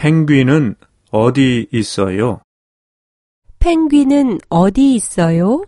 펭귄은 어디 있어요? 펭귄은 어디 있어요?